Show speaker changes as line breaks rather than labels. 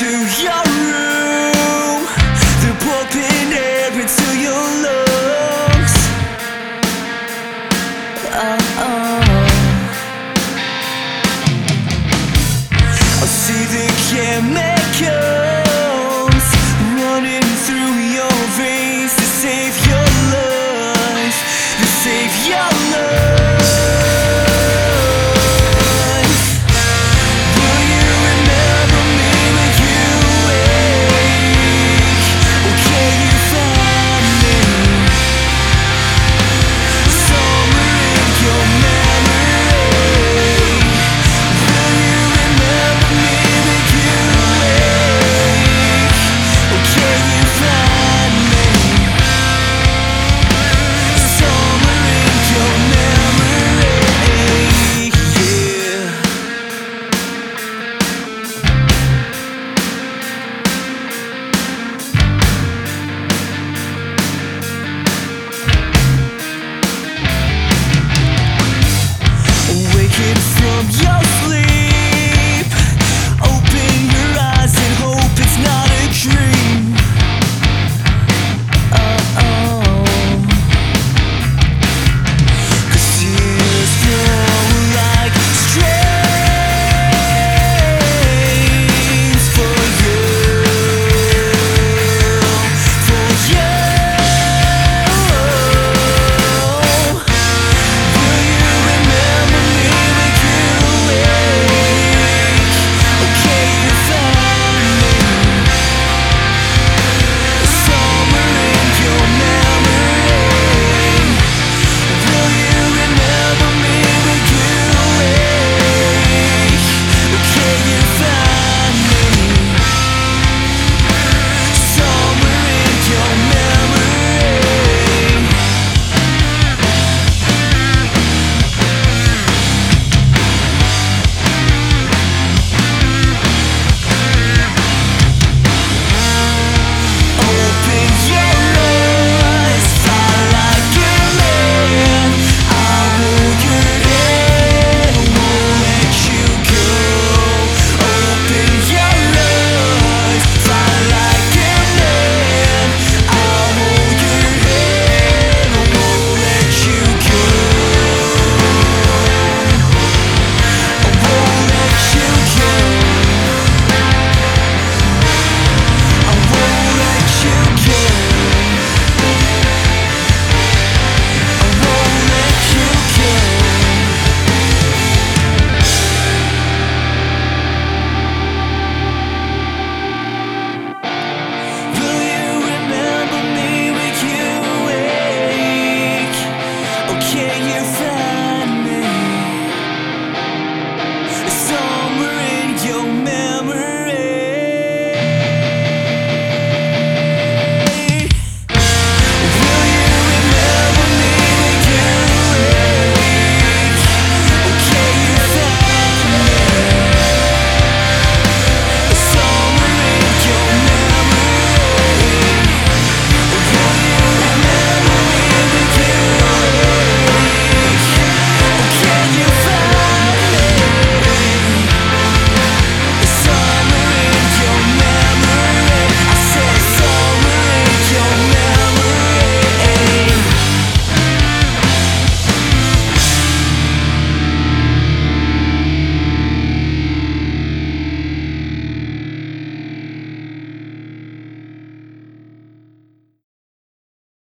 to your